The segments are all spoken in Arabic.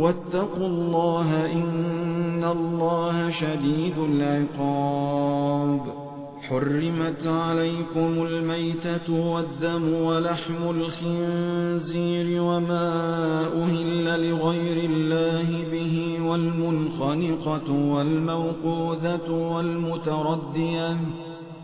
واتقوا الله إن الله شديد العقاب. حرمت عليكم الميتة والدم ولحم الخنزير وما أهل لغير الله به والمنخنقة والموقوذة والمتردية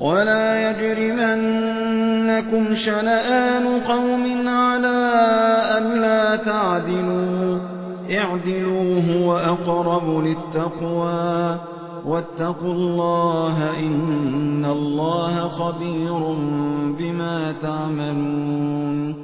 ولا يجرمنكم شنآن قوم على ألا تعدلوا. اعدلوا هو أقرب للتقوى. واتقوا الله إن الله خبير بما تعملون.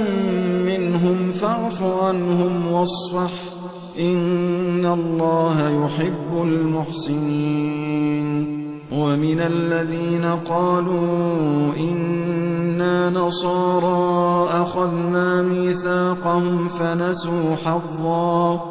عنهم واصفح إن الله يحب المحسنين. ومن الذين قالوا إنا نصارى أخذنا ميثاقهم فنسوا حظا.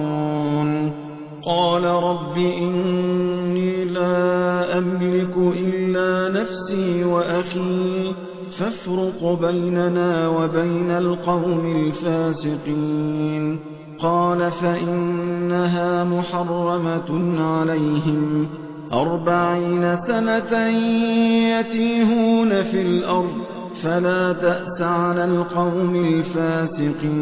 قال رب إني لا أملك إلا نفسي وأخي فافرق بيننا وبين القوم الفاسقين. قال فإنها محرمة عليهم. أربعين سنة يتيهون في الأرض فلا تأس على القوم الفاسقين.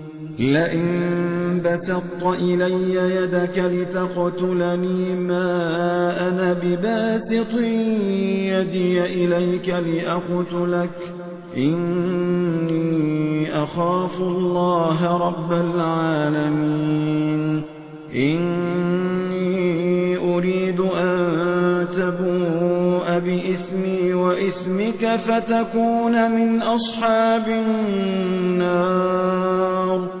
لئن بسطت إلي يدك لتقتلني ما أنا بباسط يدي إليك لأقتلك. إِنِّي أَخَافُ اللَّهَ رَبَّ الْعَالَمِينَ. إِنِّي أُرِيدُ أَن تَبُوءَ بِإِثْمِي وَإِثْمِكَ فَتَكُونَ مِنْ أَصْحَابِ النَّارِ.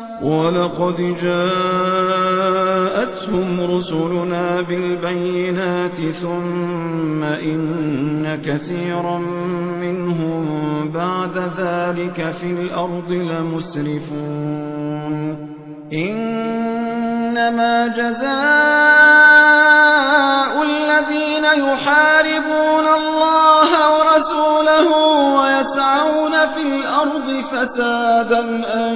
ولقد جاءتهم رسلنا بالبينات ثم إن كثيرا منهم بعد ذلك في الأرض لمسرفون. إنما جزاء الذين يحاربون الله ورسوله ويسعون في الأرض فسادا أن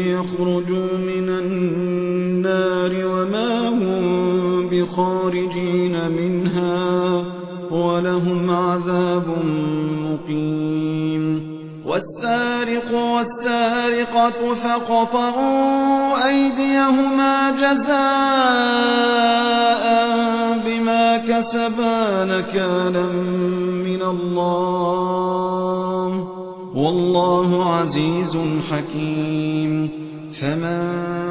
بخارجين منها ولهم عذاب مقيم. والسارق والسارقة فقطعوا أيديهما جزاء بما كسبا نكالا من الله. والله عزيز حكيم. فمن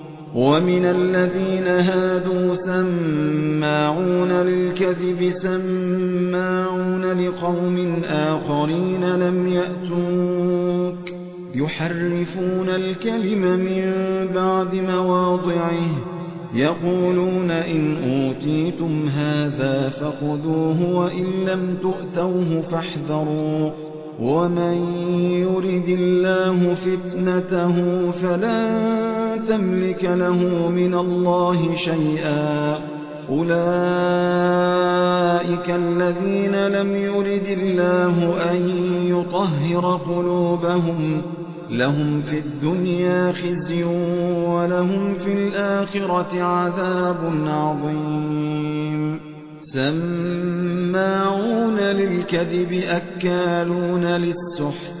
ومن الذين هادوا سماعون للكذب سماعون لقوم آخرين لم يأتوك يحرفون الكلم من بعد مواضعه يقولون إن أوتيتم هذا فخذوه وإن لم تؤتوه فاحذروا ومن يرد الله فتنته فلن تملك له من الله شيئا. أولئك الذين لم يرد الله أن يطهر قلوبهم. لهم في الدنيا خزي ولهم في الآخرة عذاب عظيم. سماعون للكذب أكالون للسحت.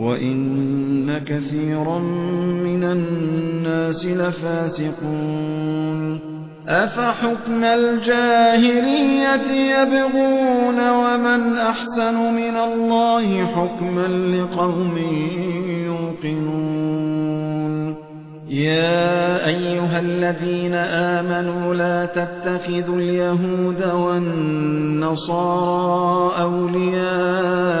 وإن كثيرا من الناس لفاسقون أفحكم الجاهلية يبغون ومن أحسن من الله حكما لقوم يوقنون يا أيها الذين آمنوا لا تتخذوا اليهود والنصارى أولياء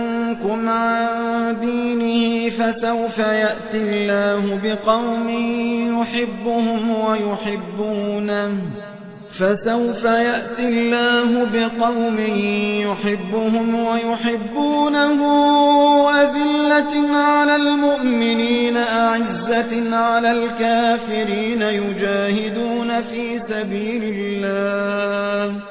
عن دينه فسوف يأتي الله بقوم يحبهم ويحبونه. فسوف يأتي الله بقوم يحبهم ويحبونه. أذلة على المؤمنين أعزة على الكافرين يجاهدون في سبيل الله.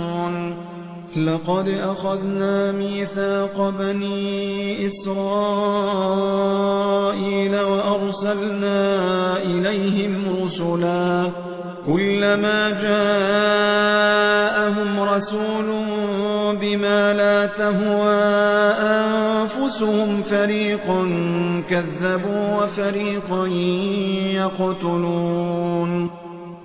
لقد أخذنا ميثاق بني إسرائيل وأرسلنا إليهم رسلا كلما جاءهم رسول بما لا تهوى أنفسهم فريقا كذبوا وفريقا يقتلون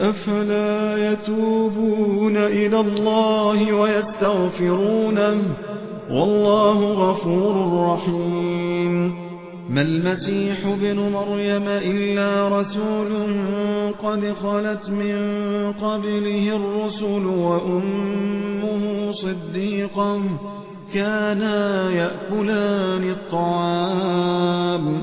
أفلا يتوبون إلى الله ويستغفرونه؟ والله غفور رحيم. ما المسيح بن مريم إلا رسول قد خلت من قبله الرسل وأمه صديقا كانا يأكلان الطعام.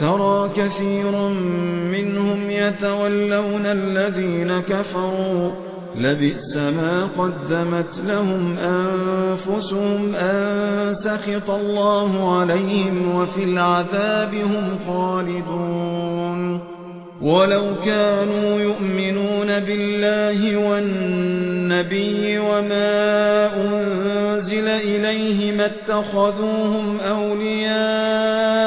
ترى كثيرا منهم يتولون الذين كفروا. لبئس ما قدمت لهم أنفسهم أن سخط الله عليهم وفي العذاب هم خالدون. ولو كانوا يؤمنون بالله والنبي وما أنزل إليه ما اتخذوهم أولياء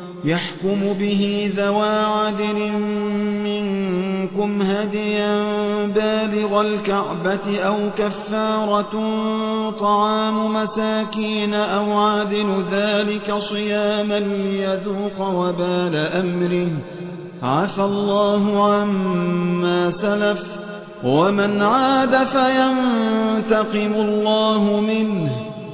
يحكم به ذوى عدل منكم هديا بالغ الكعبة أو كفارة طعام مساكين أو عدل ذلك صياما ليذوق وبال أمره. عفى الله عما سلف. ومن عاد فينتقم الله منه.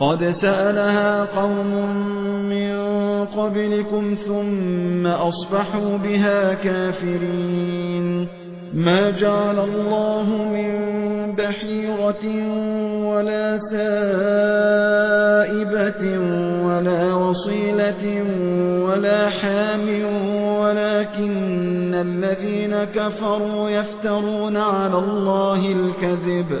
قد سألها قوم من قبلكم ثم أصبحوا بها كافرين ما جعل الله من بحيرة ولا سائبة ولا وصيلة ولا حام ولكن الذين كفروا يفترون على الله الكذب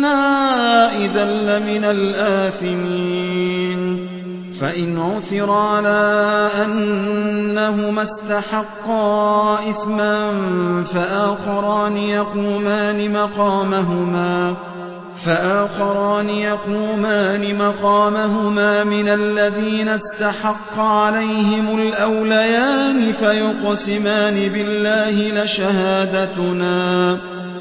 إنا إذا لمن الآثمين. فإن عثر على أنهما استحقا إثما فآخران يقومان مقامهما فآخران يقومان مقامهما من الذين استحق عليهم الأوليان فيقسمان بالله لشهادتنا.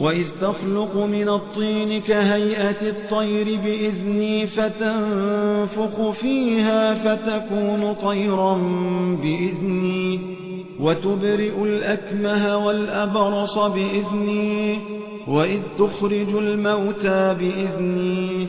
وإذ تخلق من الطين كهيئة الطير بإذني فتنفخ فيها فتكون طيرا بإذني وتبرئ الأكمه والأبرص بإذني وإذ تخرج الموتى بإذني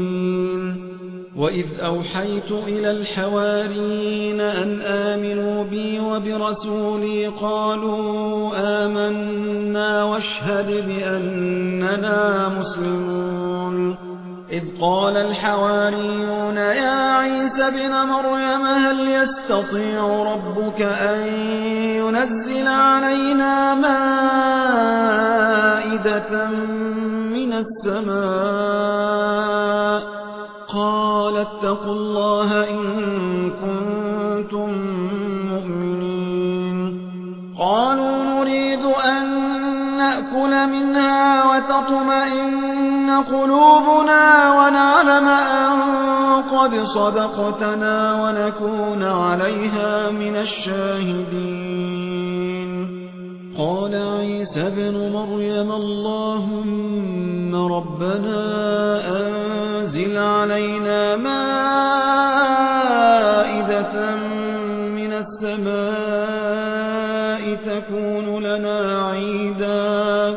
وإذ أوحيت إلى الحواريين أن آمنوا بي وبرسولي قالوا آمنا واشهد بأننا مسلمون إذ قال الحواريون يا عيسى بن مريم هل يستطيع ربك أن ينزل علينا مائدة من السماء قال اتقوا الله إن كنتم مؤمنين. قالوا نريد أن نأكل منها وتطمئن قلوبنا ونعلم أن قد صدقتنا ونكون عليها من الشاهدين. قال عيسى بن مريم اللهم ربنا أنزل علينا مائدة من السماء تكون لنا عيدا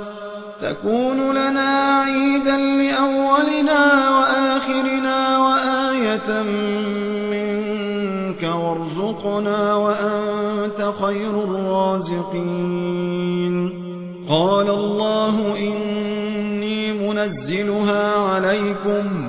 تكون لنا عيدا لأولنا وآخرنا وآية منك وارزقنا وأنت خير الرازقين. قال الله إني منزلها عليكم